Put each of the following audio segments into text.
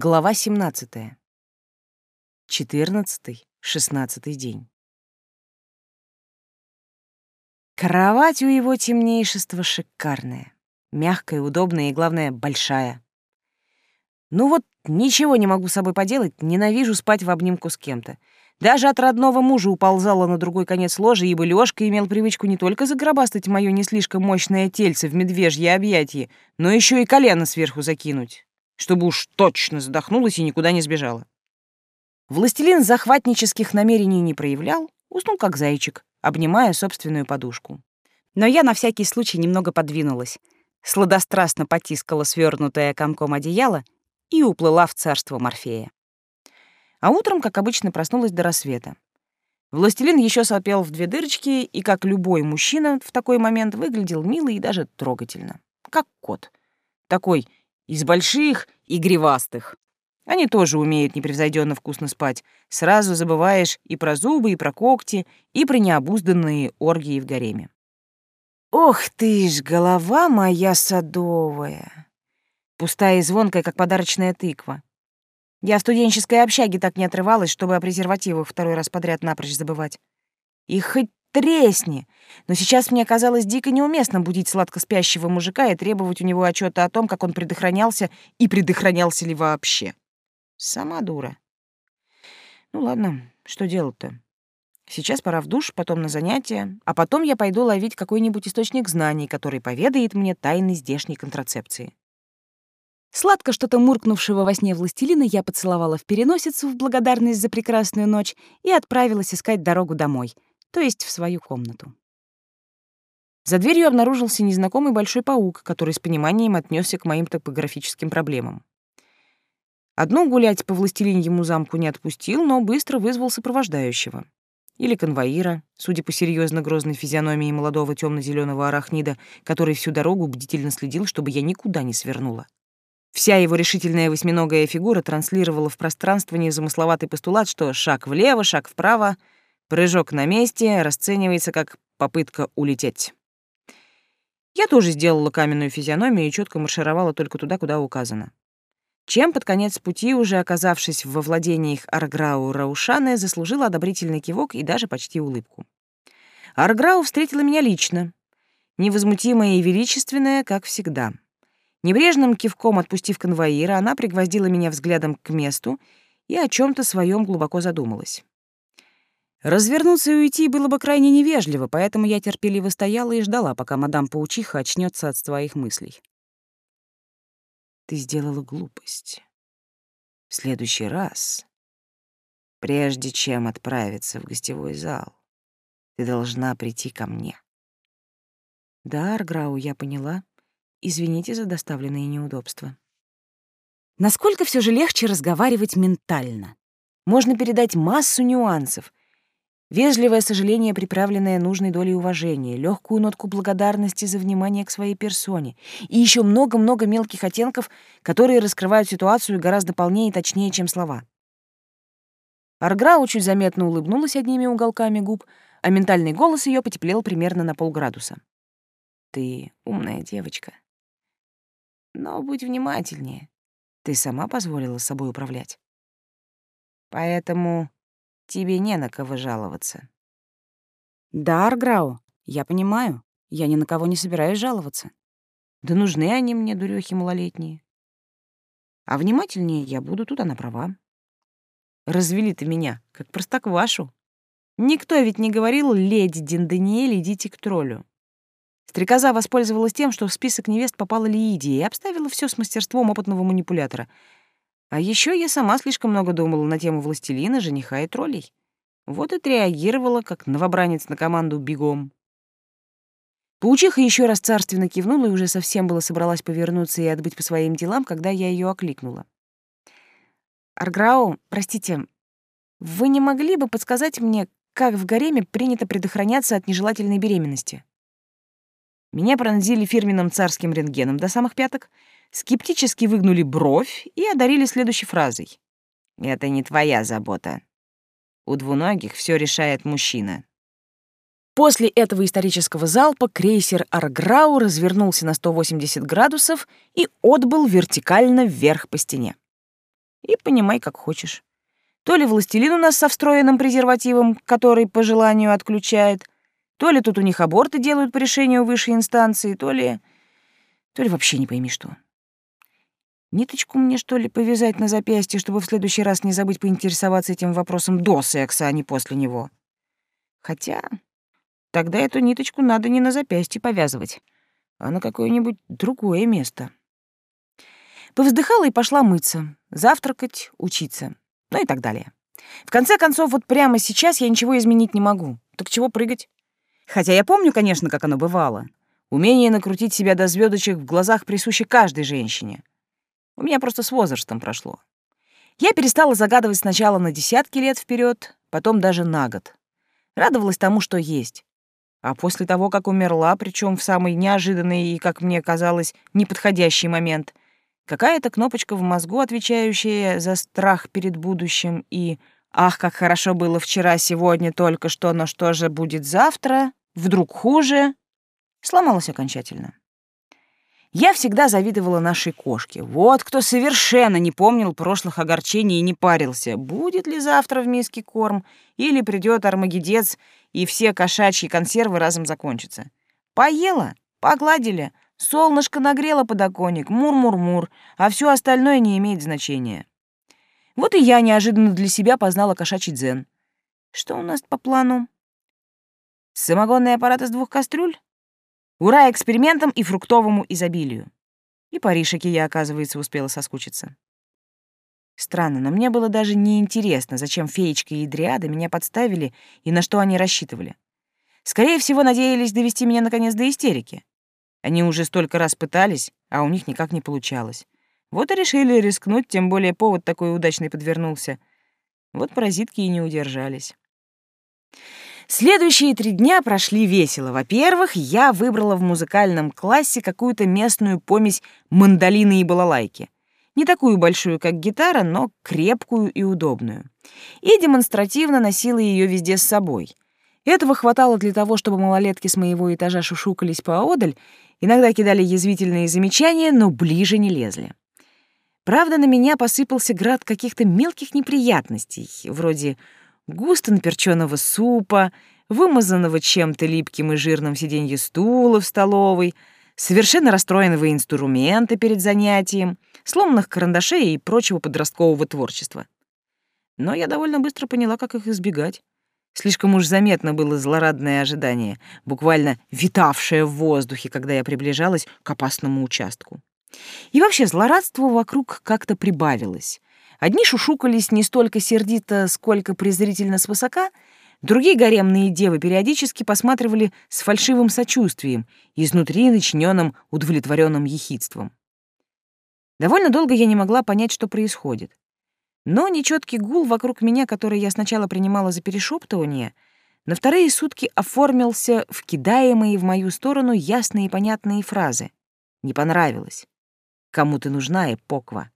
Глава 17. 14-16 день. Кровать у его темнейшества шикарная. Мягкая, удобная и, главное, большая. Ну вот ничего не могу с собой поделать, ненавижу спать в обнимку с кем-то. Даже от родного мужа уползала на другой конец ложа, ибо Лёшка имел привычку не только загробастать моё не слишком мощное тельце в медвежье объятие, но ещё и колено сверху закинуть, чтобы уж точно задохнулась и никуда не сбежала. Властелин захватнических намерений не проявлял, уснул как зайчик, обнимая собственную подушку. Но я на всякий случай немного подвинулась, сладострастно потискала свернутое комком одеяло и уплыла в царство Морфея а утром, как обычно, проснулась до рассвета. Властелин еще сопел в две дырочки и, как любой мужчина в такой момент, выглядел мило и даже трогательно. Как кот. Такой из больших и гривастых. Они тоже умеют непревзойденно вкусно спать. Сразу забываешь и про зубы, и про когти, и про необузданные оргии в гареме. Ох ты ж, голова моя садовая! Пустая и звонкая, как подарочная тыква. Я в студенческой общаге так не отрывалась, чтобы о презервативах второй раз подряд напрочь забывать. И хоть тресни! Но сейчас мне казалось дико неуместно будить сладко спящего мужика и требовать у него отчета о том, как он предохранялся и предохранялся ли вообще. Сама дура. Ну ладно, что делать-то? Сейчас пора в душ, потом на занятия, а потом я пойду ловить какой-нибудь источник знаний, который поведает мне тайны здешней контрацепции. Сладко что-то муркнувшего во сне властелина я поцеловала в переносицу в благодарность за прекрасную ночь и отправилась искать дорогу домой, то есть в свою комнату. За дверью обнаружился незнакомый большой паук, который с пониманием отнесся к моим топографическим проблемам. Одну гулять по властелиньему замку не отпустил, но быстро вызвал сопровождающего. Или конвоира, судя по серьезно грозной физиономии молодого темно зеленого арахнида, который всю дорогу бдительно следил, чтобы я никуда не свернула. Вся его решительная восьминогая фигура транслировала в пространство незамысловатый постулат, что шаг влево, шаг вправо, прыжок на месте расценивается как попытка улететь. Я тоже сделала каменную физиономию и четко маршировала только туда, куда указано. Чем под конец пути, уже оказавшись во владениях Арграу Раушаны, заслужила одобрительный кивок и даже почти улыбку. Арграу встретила меня лично, невозмутимая и величественная, как всегда — Небрежным кивком отпустив конвоира, она пригвоздила меня взглядом к месту и о чем то своем глубоко задумалась. Развернуться и уйти было бы крайне невежливо, поэтому я терпеливо стояла и ждала, пока мадам-паучиха очнется от своих мыслей. «Ты сделала глупость. В следующий раз, прежде чем отправиться в гостевой зал, ты должна прийти ко мне». «Да, Арграу, я поняла», Извините за доставленные неудобства. Насколько все же легче разговаривать ментально? Можно передать массу нюансов. Вежливое сожаление, приправленное нужной долей уважения, легкую нотку благодарности за внимание к своей персоне и еще много-много мелких оттенков, которые раскрывают ситуацию гораздо полнее и точнее, чем слова. Арграу чуть заметно улыбнулась одними уголками губ, а ментальный голос ее потеплел примерно на полградуса. «Ты умная девочка», но будь внимательнее. Ты сама позволила собой управлять. Поэтому тебе не на кого жаловаться. Да, Арграу, я понимаю. Я ни на кого не собираюсь жаловаться. Да нужны они мне, дурёхи малолетние. А внимательнее я буду, тут она права. Развели ты меня, как простоквашу. Никто ведь не говорил, леди Денданиэль, идите к троллю. Стрекоза воспользовалась тем, что в список невест попала Лидия и обставила все с мастерством опытного манипулятора. А еще я сама слишком много думала на тему властелина, жениха и троллей. Вот и отреагировала, как новобранец на команду «бегом». Паучиха еще раз царственно кивнула и уже совсем было собралась повернуться и отбыть по своим делам, когда я ее окликнула. «Арграу, простите, вы не могли бы подсказать мне, как в гареме принято предохраняться от нежелательной беременности?» Меня пронзили фирменным царским рентгеном до самых пяток, скептически выгнули бровь и одарили следующей фразой. «Это не твоя забота. У двуногих все решает мужчина». После этого исторического залпа крейсер «Арграу» развернулся на 180 градусов и отбыл вертикально вверх по стене. И понимай, как хочешь. То ли властелин у нас со встроенным презервативом, который по желанию отключает, то ли тут у них аборты делают по решению высшей инстанции, то ли... то ли вообще не пойми что. Ниточку мне, что ли, повязать на запястье, чтобы в следующий раз не забыть поинтересоваться этим вопросом до секса, а не после него. Хотя тогда эту ниточку надо не на запястье повязывать, а на какое-нибудь другое место. Повздыхала и пошла мыться, завтракать, учиться, ну и так далее. В конце концов, вот прямо сейчас я ничего изменить не могу. Так чего прыгать? Хотя я помню, конечно, как оно бывало. Умение накрутить себя до звездочек в глазах присуще каждой женщине. У меня просто с возрастом прошло. Я перестала загадывать сначала на десятки лет вперед, потом даже на год. Радовалась тому, что есть. А после того, как умерла, причем в самый неожиданный и, как мне казалось, неподходящий момент, какая-то кнопочка в мозгу, отвечающая за страх перед будущим и «Ах, как хорошо было вчера, сегодня только что, но что же будет завтра? Вдруг хуже?» сломалась окончательно. Я всегда завидовала нашей кошке. Вот кто совершенно не помнил прошлых огорчений и не парился, будет ли завтра в миске корм, или придет армагедец, и все кошачьи консервы разом закончатся. Поела, погладили, солнышко нагрело подоконник, мур-мур-мур, а все остальное не имеет значения. Вот и я неожиданно для себя познала кошачий дзен. Что у нас по плану? Самогонный аппарат из двух кастрюль? Ура экспериментам и фруктовому изобилию. И по Ришике я, оказывается, успела соскучиться. Странно, но мне было даже не интересно, зачем феечка и дриады меня подставили и на что они рассчитывали. Скорее всего, надеялись довести меня наконец до истерики. Они уже столько раз пытались, а у них никак не получалось. Вот и решили рискнуть, тем более повод такой удачный подвернулся. Вот паразитки и не удержались. Следующие три дня прошли весело. Во-первых, я выбрала в музыкальном классе какую-то местную помесь мандолины и балалайки. Не такую большую, как гитара, но крепкую и удобную. И демонстративно носила ее везде с собой. Этого хватало для того, чтобы малолетки с моего этажа шушукались поодаль, иногда кидали язвительные замечания, но ближе не лезли. Правда, на меня посыпался град каких-то мелких неприятностей, вроде густо наперченного супа, вымазанного чем-то липким и жирным сиденье стула в столовой, совершенно расстроенного инструмента перед занятием, сломанных карандашей и прочего подросткового творчества. Но я довольно быстро поняла, как их избегать. Слишком уж заметно было злорадное ожидание, буквально витавшее в воздухе, когда я приближалась к опасному участку. И вообще злорадство вокруг как-то прибавилось. Одни шушукались не столько сердито, сколько презрительно свысока, другие гаремные девы периодически посматривали с фальшивым сочувствием, изнутри начиненным удовлетворенным ехидством. Довольно долго я не могла понять, что происходит. Но нечеткий гул вокруг меня, который я сначала принимала за перешептывание, на вторые сутки оформился в кидаемые в мою сторону ясные и понятные фразы. Не понравилось. Кому ты нужна, эпоква?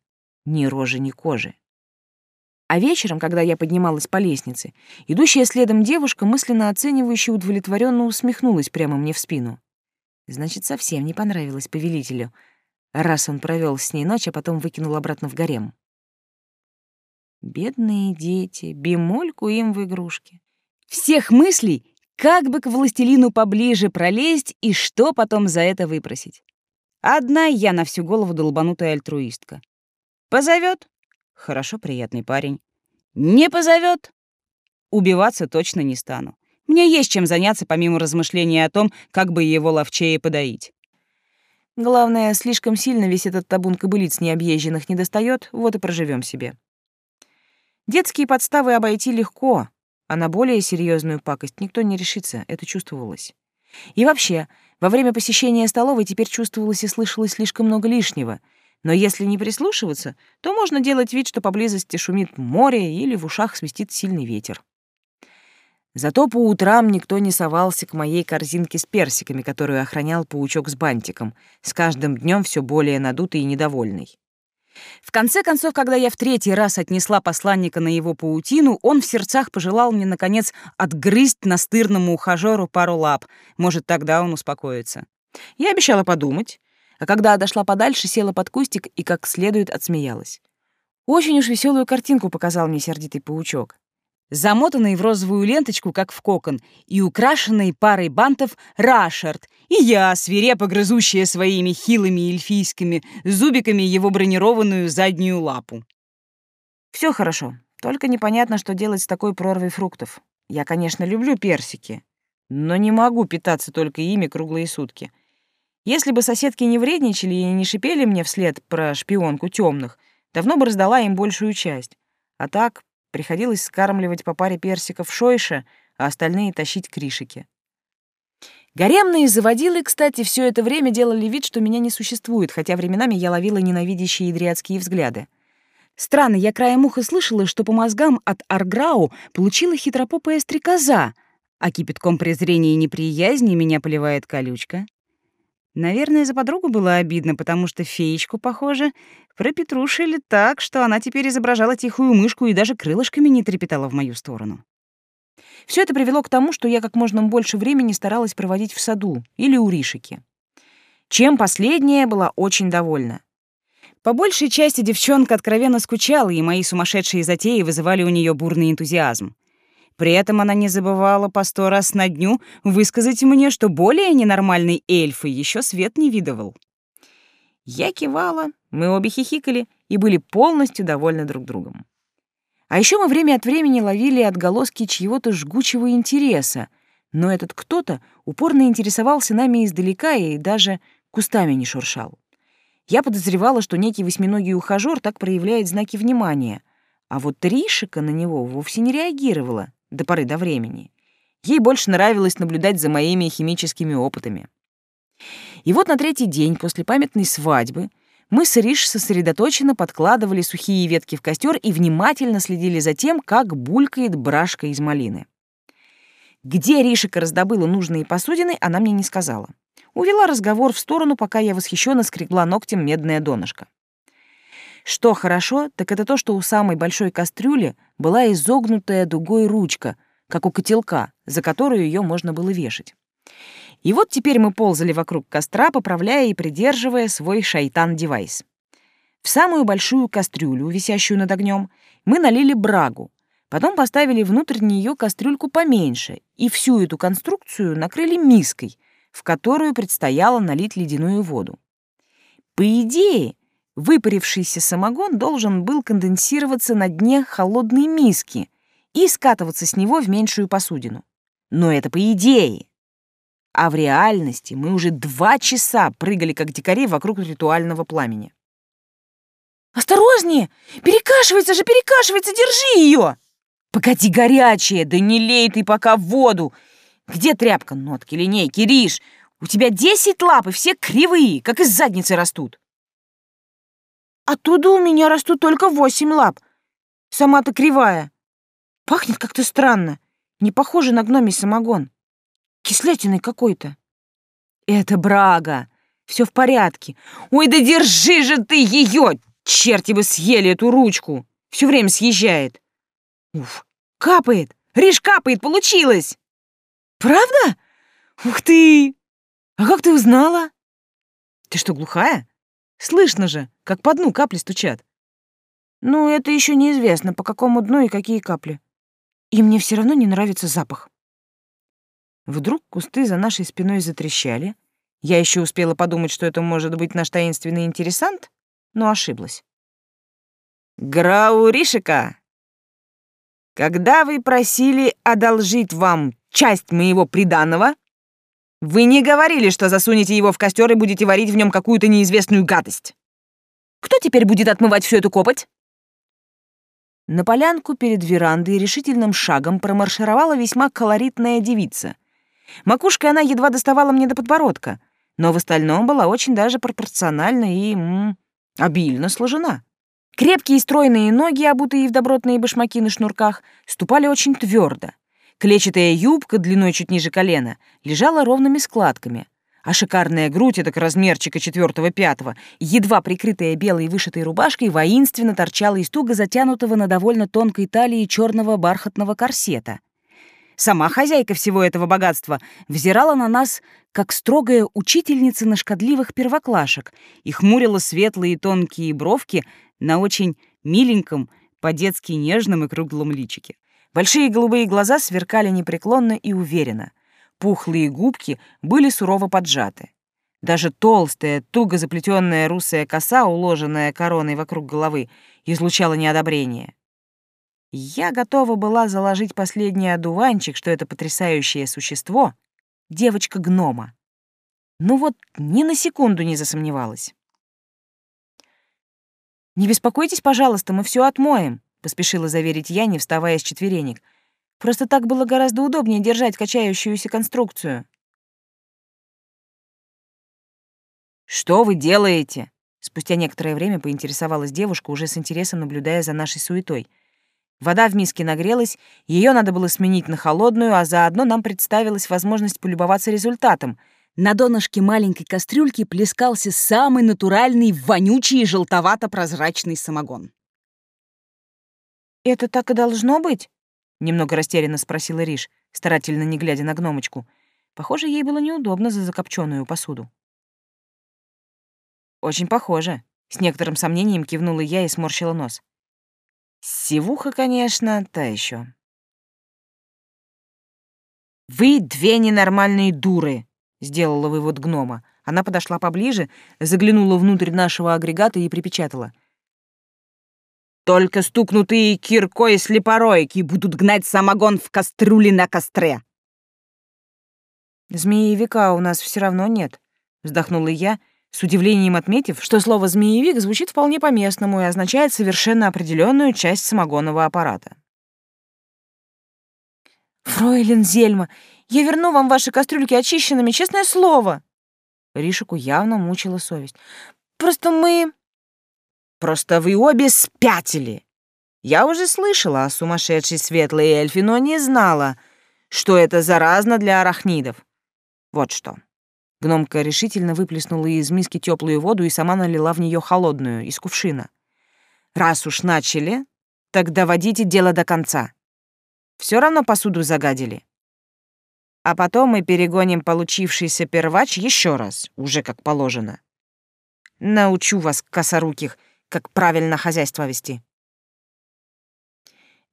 Ни рожи, ни кожи. А вечером, когда я поднималась по лестнице, идущая следом девушка, мысленно оценивающая, удовлетворенно усмехнулась прямо мне в спину. Значит, совсем не понравилось повелителю, раз он провел с ней ночь, а потом выкинул обратно в гарем. Бедные дети, бемольку им в игрушки. Всех мыслей, как бы к властелину поближе пролезть и что потом за это выпросить. Одна я на всю голову долбанутая альтруистка. Позовет? Хорошо, приятный парень. Не позовет? Убиваться точно не стану. Мне есть чем заняться, помимо размышления о том, как бы его ловчее подоить. Главное, слишком сильно весь этот табун кобылиц необъезженных не достает, вот и проживем себе. Детские подставы обойти легко, а на более серьезную пакость никто не решится, это чувствовалось. И вообще, во время посещения столовой теперь чувствовалось и слышалось слишком много лишнего — но если не прислушиваться, то можно делать вид, что поблизости шумит море или в ушах свистит сильный ветер. Зато по утрам никто не совался к моей корзинке с персиками, которую охранял паучок с бантиком, с каждым днем все более надутый и недовольный. В конце концов, когда я в третий раз отнесла посланника на его паутину, он в сердцах пожелал мне, наконец, отгрызть настырному ухажеру пару лап. Может, тогда он успокоится. Я обещала подумать, а когда отошла подальше, села под кустик и как следует отсмеялась. Очень уж веселую картинку показал мне сердитый паучок. Замотанный в розовую ленточку, как в кокон, и украшенный парой бантов Рашард, и я, свирепо грызущая своими хилыми эльфийскими зубиками его бронированную заднюю лапу. Все хорошо, только непонятно, что делать с такой прорвой фруктов. Я, конечно, люблю персики, но не могу питаться только ими круглые сутки. Если бы соседки не вредничали и не шипели мне вслед про шпионку темных, давно бы раздала им большую часть. А так приходилось скармливать по паре персиков шойша, а остальные тащить кришики. Гаремные заводилы, кстати, все это время делали вид, что меня не существует, хотя временами я ловила ненавидящие идриатские взгляды. Странно, я краем уха слышала, что по мозгам от Арграу получила хитропопая стрекоза, а кипятком презрения и неприязни меня поливает колючка. Наверное, за подругу было обидно, потому что феечку, похоже, пропетрушили так, что она теперь изображала тихую мышку и даже крылышками не трепетала в мою сторону. Все это привело к тому, что я как можно больше времени старалась проводить в саду или у Ришики. Чем последняя была очень довольна. По большей части девчонка откровенно скучала, и мои сумасшедшие затеи вызывали у нее бурный энтузиазм. При этом она не забывала по сто раз на дню высказать мне, что более ненормальный эльф еще свет не видывал. Я кивала, мы обе хихикали и были полностью довольны друг другом. А еще мы время от времени ловили отголоски чьего-то жгучего интереса, но этот кто-то упорно интересовался нами издалека и даже кустами не шуршал. Я подозревала, что некий восьминогий ухажёр так проявляет знаки внимания, а вот Тришика на него вовсе не реагировала до поры до времени. Ей больше нравилось наблюдать за моими химическими опытами. И вот на третий день после памятной свадьбы мы с Риш сосредоточенно подкладывали сухие ветки в костер и внимательно следили за тем, как булькает брашка из малины. Где Ришика раздобыла нужные посудины, она мне не сказала. Увела разговор в сторону, пока я восхищенно скребла ногтем медное донышко. Что хорошо, так это то, что у самой большой кастрюли была изогнутая дугой ручка, как у котелка, за которую ее можно было вешать. И вот теперь мы ползали вокруг костра, поправляя и придерживая свой шайтан-девайс. В самую большую кастрюлю, висящую над огнем, мы налили брагу, потом поставили внутрь нее кастрюльку поменьше и всю эту конструкцию накрыли миской, в которую предстояло налить ледяную воду. По идее, Выпарившийся самогон должен был конденсироваться на дне холодной миски и скатываться с него в меньшую посудину. Но это по идее. А в реальности мы уже два часа прыгали, как дикари, вокруг ритуального пламени. «Осторожнее! Перекашивается же, перекашивается! Держи ее!» «Погоди, горячая! Да не лей ты пока в воду! Где тряпка, нотки, линейки, риш? У тебя десять лап, и все кривые, как из задницы растут!» Оттуда у меня растут только восемь лап. Сама-то кривая. Пахнет как-то странно. Не похоже на гномий самогон. Кислятиной какой-то. Это брага. Все в порядке. Ой, да держи же ты ее! Черти бы съели эту ручку. Все время съезжает. Уф, капает. Риш капает, получилось. Правда? Ух ты! А как ты узнала? Ты что, глухая? Слышно же, как по дну капли стучат. Ну, это еще неизвестно, по какому дну и какие капли. И мне все равно не нравится запах. Вдруг кусты за нашей спиной затрещали. Я еще успела подумать, что это может быть наш таинственный интересант, но ошиблась. «Грауришика, когда вы просили одолжить вам часть моего приданого, вы не говорили, что засунете его в костер и будете варить в нем какую-то неизвестную гадость. Кто теперь будет отмывать всю эту копоть? На полянку перед верандой решительным шагом промаршировала весьма колоритная девица. Макушкой она едва доставала мне до подбородка, но в остальном была очень даже пропорциональна и м -м, обильно сложена. Крепкие стройные ноги, обутые в добротные башмаки на шнурках, ступали очень твердо. Клетчатая юбка длиной чуть ниже колена лежала ровными складками, а шикарная грудь, это размерчика четвертого-пятого, едва прикрытая белой вышитой рубашкой, воинственно торчала из туго затянутого на довольно тонкой талии черного бархатного корсета. Сама хозяйка всего этого богатства взирала на нас, как строгая учительница на шкодливых первоклашек, и хмурила светлые тонкие бровки на очень миленьком, по-детски нежном и круглом личике. Большие голубые глаза сверкали непреклонно и уверенно. Пухлые губки были сурово поджаты. Даже толстая, туго заплетенная русая коса, уложенная короной вокруг головы, излучала неодобрение. Я готова была заложить последний одуванчик, что это потрясающее существо — девочка-гнома. Ну вот ни на секунду не засомневалась. «Не беспокойтесь, пожалуйста, мы все отмоем», — поспешила заверить я, не вставая с четверенек. «Просто так было гораздо удобнее держать качающуюся конструкцию». «Что вы делаете?» Спустя некоторое время поинтересовалась девушка, уже с интересом наблюдая за нашей суетой — Вода в миске нагрелась, ее надо было сменить на холодную, а заодно нам представилась возможность полюбоваться результатом. На донышке маленькой кастрюльки плескался самый натуральный, вонючий и желтовато-прозрачный самогон. «Это так и должно быть?» — немного растерянно спросила Риш, старательно не глядя на гномочку. Похоже, ей было неудобно за закопченную посуду. «Очень похоже», — с некоторым сомнением кивнула я и сморщила нос. Сивуха, конечно, та еще. «Вы две ненормальные дуры!» — сделала вывод гнома. Она подошла поближе, заглянула внутрь нашего агрегата и припечатала. «Только стукнутые киркой слепоройки будут гнать самогон в кастрюле на костре!» «Змеевика у нас все равно нет», — вздохнула я, — с удивлением отметив, что слово «змеевик» звучит вполне по-местному и означает совершенно определенную часть самогонного аппарата. «Фройлен Зельма, я верну вам ваши кастрюльки очищенными, честное слово!» Ришику явно мучила совесть. «Просто мы...» «Просто вы обе спятили! Я уже слышала о сумасшедшей светлой эльфе, но не знала, что это заразно для арахнидов. Вот что». Гномка решительно выплеснула из миски теплую воду и сама налила в нее холодную, из кувшина. «Раз уж начали, так доводите дело до конца. Все равно посуду загадили. А потом мы перегоним получившийся первач еще раз, уже как положено. Научу вас, косоруких, как правильно хозяйство вести».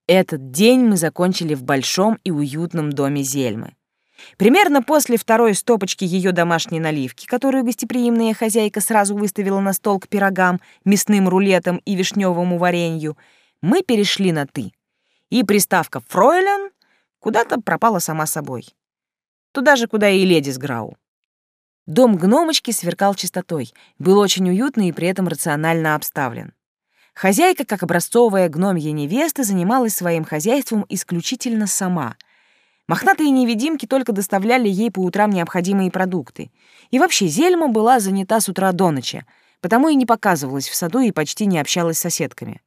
Этот день мы закончили в большом и уютном доме Зельмы. Примерно после второй стопочки ее домашней наливки, которую гостеприимная хозяйка сразу выставила на стол к пирогам, мясным рулетам и вишневому варенью, мы перешли на «ты». И приставка «фройлен» куда-то пропала сама собой. Туда же, куда и леди с Грау. Дом гномочки сверкал чистотой, был очень уютный и при этом рационально обставлен. Хозяйка, как образцовая гномья невеста, занималась своим хозяйством исключительно сама — Мохнатые невидимки только доставляли ей по утрам необходимые продукты. И вообще Зельма была занята с утра до ночи, потому и не показывалась в саду и почти не общалась с соседками.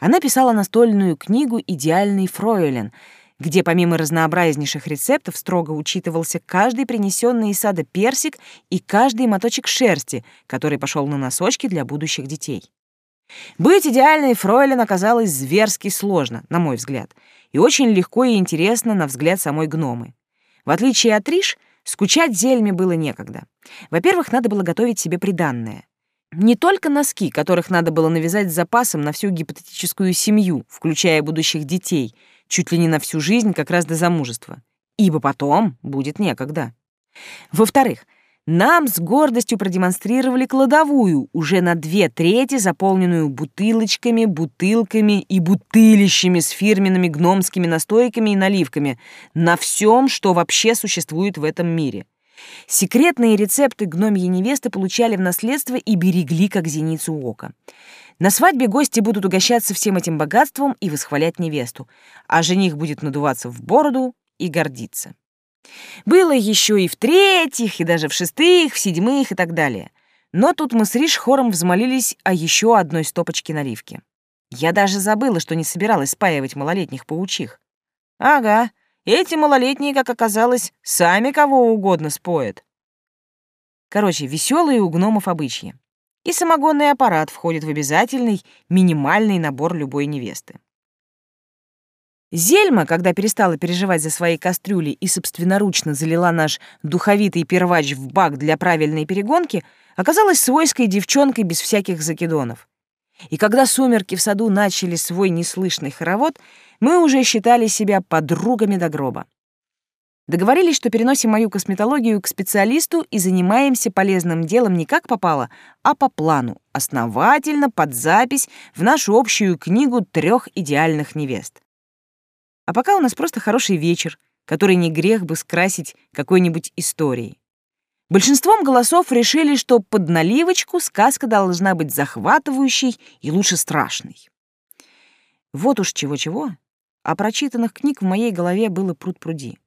Она писала настольную книгу «Идеальный фройлен», где помимо разнообразнейших рецептов строго учитывался каждый принесенный из сада персик и каждый моточек шерсти, который пошел на носочки для будущих детей. Быть идеальной фройлен оказалось зверски сложно, на мой взгляд, и очень легко и интересно на взгляд самой гномы. В отличие от Риш, скучать зельме было некогда. Во-первых, надо было готовить себе приданное. Не только носки, которых надо было навязать с запасом на всю гипотетическую семью, включая будущих детей, чуть ли не на всю жизнь, как раз до замужества. Ибо потом будет некогда. Во-вторых, нам с гордостью продемонстрировали кладовую, уже на две трети заполненную бутылочками, бутылками и бутылищами с фирменными гномскими настойками и наливками на всем, что вообще существует в этом мире. Секретные рецепты гномьи невесты получали в наследство и берегли как зеницу ока. На свадьбе гости будут угощаться всем этим богатством и восхвалять невесту, а жених будет надуваться в бороду и гордиться. Было еще и в третьих, и даже в шестых, в седьмых и так далее. Но тут мы с Риш хором взмолились о еще одной стопочке наливки. Я даже забыла, что не собиралась спаивать малолетних паучих. Ага, эти малолетние, как оказалось, сами кого угодно споят. Короче, веселые у гномов обычаи. И самогонный аппарат входит в обязательный минимальный набор любой невесты. Зельма, когда перестала переживать за свои кастрюли и собственноручно залила наш духовитый первач в бак для правильной перегонки, оказалась свойской девчонкой без всяких закидонов. И когда сумерки в саду начали свой неслышный хоровод, мы уже считали себя подругами до гроба. Договорились, что переносим мою косметологию к специалисту и занимаемся полезным делом не как попало, а по плану, основательно, под запись, в нашу общую книгу трех идеальных невест. А пока у нас просто хороший вечер, который не грех бы скрасить какой-нибудь историей. Большинством голосов решили, что под наливочку сказка должна быть захватывающей и лучше страшной. Вот уж чего-чего, а прочитанных книг в моей голове было пруд-пруди.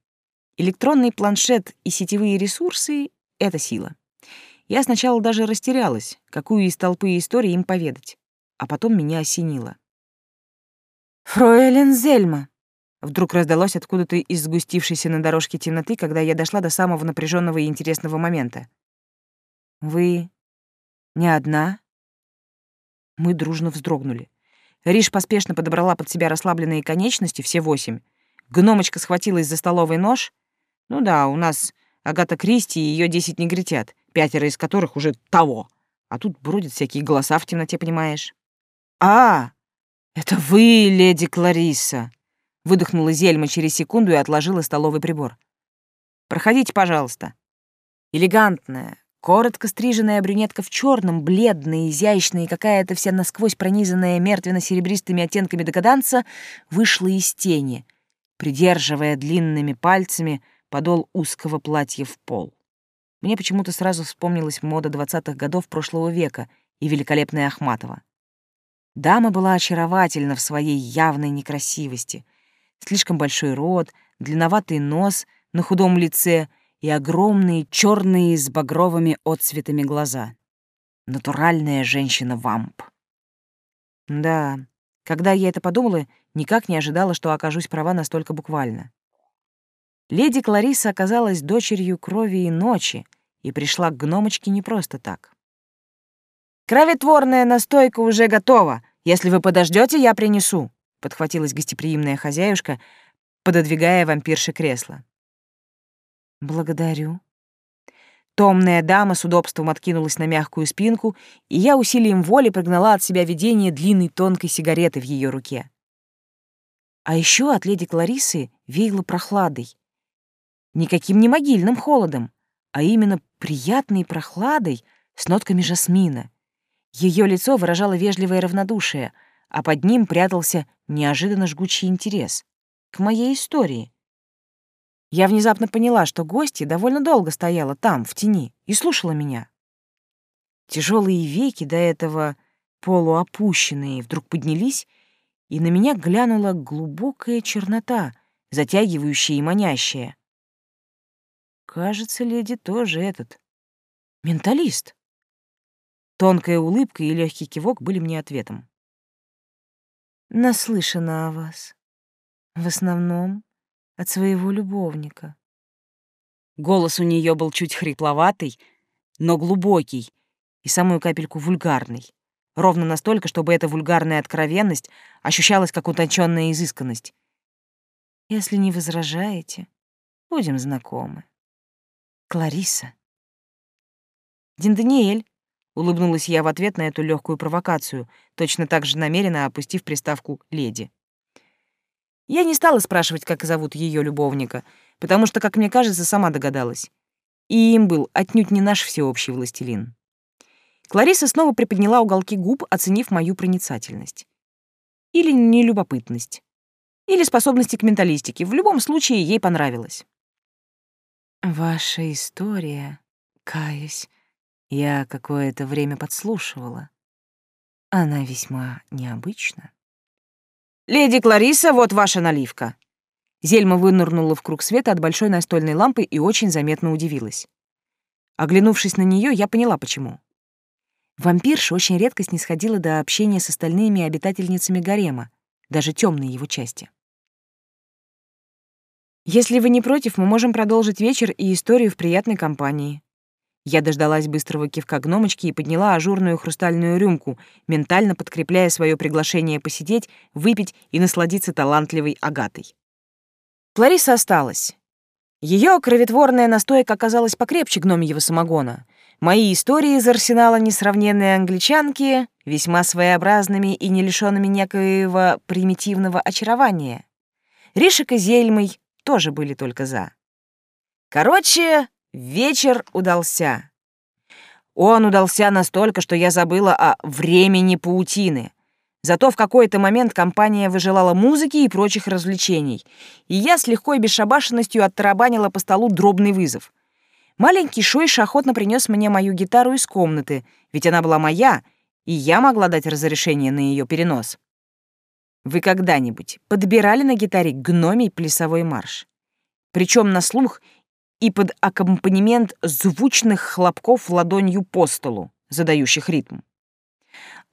Электронный планшет и сетевые ресурсы — это сила. Я сначала даже растерялась, какую из толпы историй им поведать, а потом меня осенило. «Фройлен Зельма!» Вдруг раздалось откуда-то из сгустившейся на дорожке темноты, когда я дошла до самого напряженного и интересного момента. «Вы не одна?» Мы дружно вздрогнули. Риш поспешно подобрала под себя расслабленные конечности, все восемь. Гномочка схватилась за столовый нож, ну да, у нас Агата Кристи и ее десять негритят, пятеро из которых уже того. А тут бродят всякие голоса в темноте, понимаешь? А, это вы, леди Клариса, выдохнула Зельма через секунду и отложила столовый прибор. Проходите, пожалуйста. Элегантная, коротко стриженная брюнетка в черном, бледная, изящная и какая-то вся насквозь пронизанная мертвенно-серебристыми оттенками декаданса, вышла из тени, придерживая длинными пальцами подол узкого платья в пол. Мне почему-то сразу вспомнилась мода двадцатых годов прошлого века и великолепная Ахматова. Дама была очаровательна в своей явной некрасивости. Слишком большой рот, длинноватый нос на худом лице и огромные черные с багровыми отцветами глаза. Натуральная женщина-вамп. Да, когда я это подумала, никак не ожидала, что окажусь права настолько буквально. Леди Клариса оказалась дочерью крови и ночи и пришла к гномочке не просто так. «Кровотворная настойка уже готова. Если вы подождете, я принесу», — подхватилась гостеприимная хозяюшка, пододвигая вампирше кресло. «Благодарю». Томная дама с удобством откинулась на мягкую спинку, и я усилием воли прогнала от себя видение длинной тонкой сигареты в ее руке. А еще от леди Кларисы веяло прохладой, Никаким не могильным холодом, а именно приятной прохладой с нотками жасмина. Ее лицо выражало вежливое равнодушие, а под ним прятался неожиданно жгучий интерес к моей истории. Я внезапно поняла, что гостья довольно долго стояла там, в тени, и слушала меня. Тяжелые веки, до этого полуопущенные, вдруг поднялись, и на меня глянула глубокая чернота, затягивающая и манящая. Кажется, леди тоже этот. Менталист. Тонкая улыбка и легкий кивок были мне ответом. Наслышана о вас. В основном от своего любовника. Голос у нее был чуть хрипловатый, но глубокий и самую капельку вульгарный. Ровно настолько, чтобы эта вульгарная откровенность ощущалась как утонченная изысканность. Если не возражаете, будем знакомы. Клариса. Дин Даниэль, улыбнулась я в ответ на эту легкую провокацию, точно так же намеренно опустив приставку «леди». Я не стала спрашивать, как зовут ее любовника, потому что, как мне кажется, сама догадалась. И им был отнюдь не наш всеобщий властелин. Клариса снова приподняла уголки губ, оценив мою проницательность. Или нелюбопытность. Или способности к менталистике. В любом случае, ей понравилось. Ваша история, каюсь, я какое-то время подслушивала. Она весьма необычна. «Леди Клариса, вот ваша наливка!» Зельма вынырнула в круг света от большой настольной лампы и очень заметно удивилась. Оглянувшись на нее, я поняла, почему. Вампирша очень редко снисходила до общения с остальными обитательницами гарема, даже темной его части. Если вы не против, мы можем продолжить вечер и историю в приятной компании. Я дождалась быстрого кивка гномочки и подняла ажурную хрустальную рюмку, ментально подкрепляя свое приглашение посидеть, выпить и насладиться талантливой агатой. Клариса осталась. Ее кровотворная настойка оказалась покрепче гномьего самогона. Мои истории из арсенала несравненной англичанки весьма своеобразными и не лишёнными некоего примитивного очарования. Ришек и Зельмой тоже были только за. Короче, вечер удался. Он удался настолько, что я забыла о времени паутины. Зато в какой-то момент компания выжелала музыки и прочих развлечений, и я с легкой бесшабашенностью оттарабанила по столу дробный вызов. Маленький Шойш охотно принес мне мою гитару из комнаты, ведь она была моя, и я могла дать разрешение на ее перенос. Вы когда-нибудь подбирали на гитаре гномий плясовой марш? Причем на слух и под аккомпанемент звучных хлопков ладонью по столу, задающих ритм.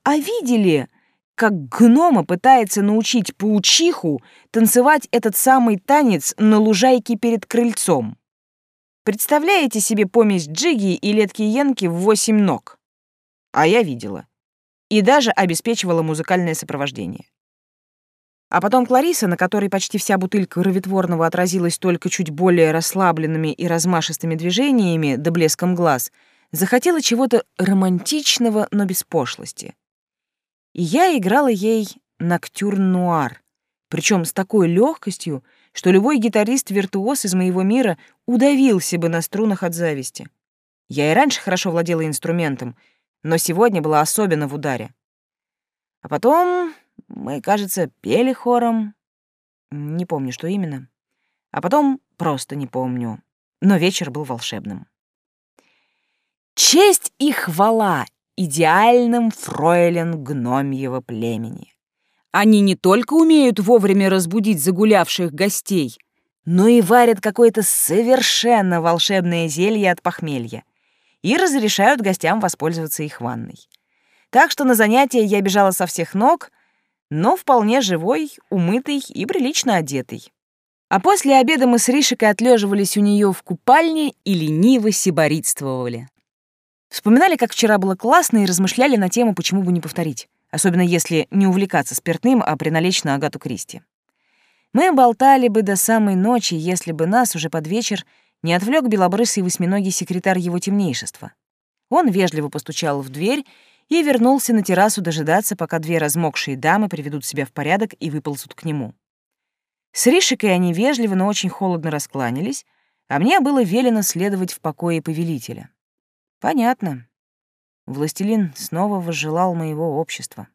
А видели, как гнома пытается научить паучиху танцевать этот самый танец на лужайке перед крыльцом? Представляете себе помесь Джиги и Летки Янки в восемь ног? А я видела. И даже обеспечивала музыкальное сопровождение. А потом Клариса, на которой почти вся бутылька рывитворного отразилась только чуть более расслабленными и размашистыми движениями да блеском глаз, захотела чего-то романтичного, но без пошлости. И я играла ей ноктюрн-нуар, причем с такой легкостью, что любой гитарист-виртуоз из моего мира удавился бы на струнах от зависти. Я и раньше хорошо владела инструментом, но сегодня была особенно в ударе. А потом мы, кажется, пели хором. Не помню, что именно. А потом просто не помню. Но вечер был волшебным. Честь и хвала идеальным фройлен гномьего племени. Они не только умеют вовремя разбудить загулявших гостей, но и варят какое-то совершенно волшебное зелье от похмелья и разрешают гостям воспользоваться их ванной. Так что на занятия я бежала со всех ног, но вполне живой, умытый и прилично одетый. А после обеда мы с Ришикой отлеживались у нее в купальне и лениво сиборитствовали. Вспоминали, как вчера было классно, и размышляли на тему, почему бы не повторить, особенно если не увлекаться спиртным, а приналечь на Агату Кристи. Мы болтали бы до самой ночи, если бы нас уже под вечер не отвлек белобрысый восьминогий секретарь его темнейшества. Он вежливо постучал в дверь и вернулся на террасу дожидаться, пока две размокшие дамы приведут себя в порядок и выползут к нему. С Ришикой они вежливо, но очень холодно раскланялись, а мне было велено следовать в покое повелителя. Понятно. Властелин снова возжелал моего общества.